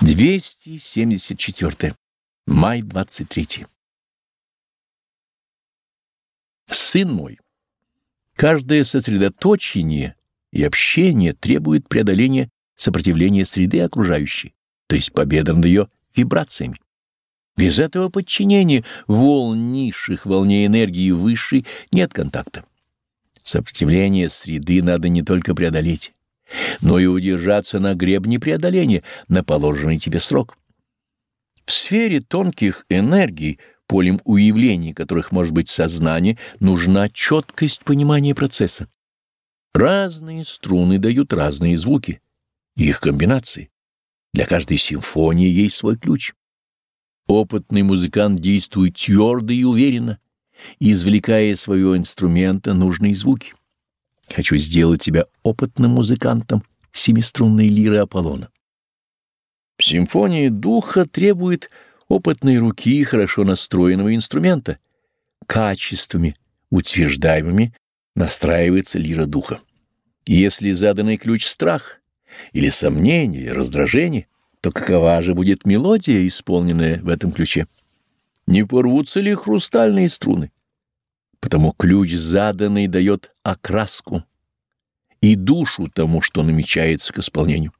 274. Май 23. Сын мой, каждое сосредоточение и общение требует преодоления сопротивления среды окружающей, то есть победы над ее вибрациями. Без этого подчинения волн низших волне энергии высшей нет контакта. Сопротивление среды надо не только преодолеть, но и удержаться на гребне преодоления на положенный тебе срок. В сфере тонких энергий, полем уявлений которых может быть сознание, нужна четкость понимания процесса. Разные струны дают разные звуки, их комбинации. Для каждой симфонии есть свой ключ. Опытный музыкант действует твердо и уверенно, извлекая из своего инструмента нужные звуки. Хочу сделать тебя опытным музыкантом семиструнной лиры Аполлона. Симфония духа требует опытной руки и хорошо настроенного инструмента. Качествами, утверждаемыми, настраивается лира духа. Если заданный ключ страх, или сомнение, или раздражение, то какова же будет мелодия, исполненная в этом ключе? Не порвутся ли хрустальные струны? Потому ключ заданный дает окраску и душу тому, что намечается к исполнению.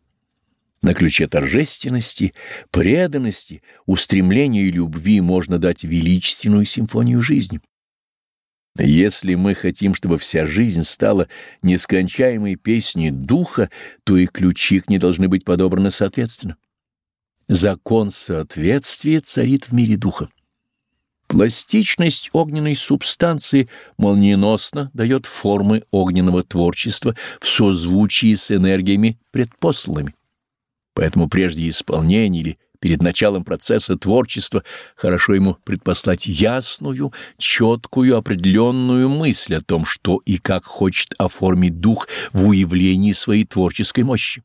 На ключе торжественности, преданности, устремления и любви можно дать величественную симфонию жизни. Если мы хотим, чтобы вся жизнь стала нескончаемой песней духа, то и ключи к ней должны быть подобраны соответственно. Закон соответствия царит в мире духа. Пластичность огненной субстанции молниеносно дает формы огненного творчества в созвучии с энергиями предпосланными. Поэтому прежде исполнения или перед началом процесса творчества хорошо ему предпослать ясную, четкую, определенную мысль о том, что и как хочет оформить дух в уявлении своей творческой мощи.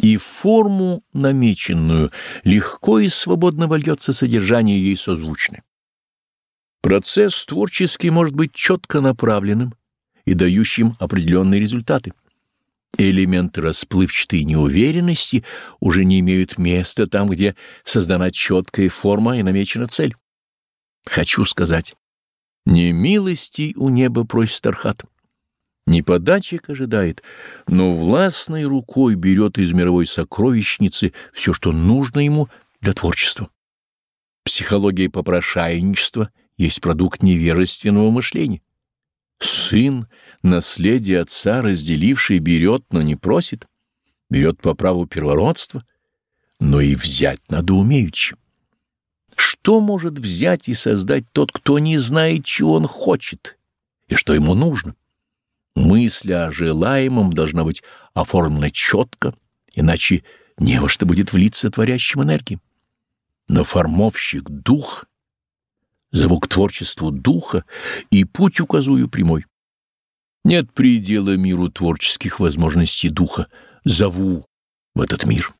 И в форму намеченную легко и свободно вольется содержание ей созвучное. Процесс творческий может быть четко направленным и дающим определенные результаты. Элементы расплывчатой неуверенности уже не имеют места там, где создана четкая форма и намечена цель. Хочу сказать, не милости у неба просит Архат, не подачек ожидает, но властной рукой берет из мировой сокровищницы все, что нужно ему для творчества. Психология попрошайничества есть продукт невежественного мышления. Сын, наследие отца разделивший, берет, но не просит, берет по праву первородства, но и взять надо умеючи. Что может взять и создать тот, кто не знает, чего он хочет и что ему нужно? Мысль о желаемом должна быть оформлена четко, иначе не во что будет влиться творящим энергиям. Но формовщик — дух — Зову к творчеству духа и путь указую прямой. Нет предела миру творческих возможностей духа. Зову в этот мир.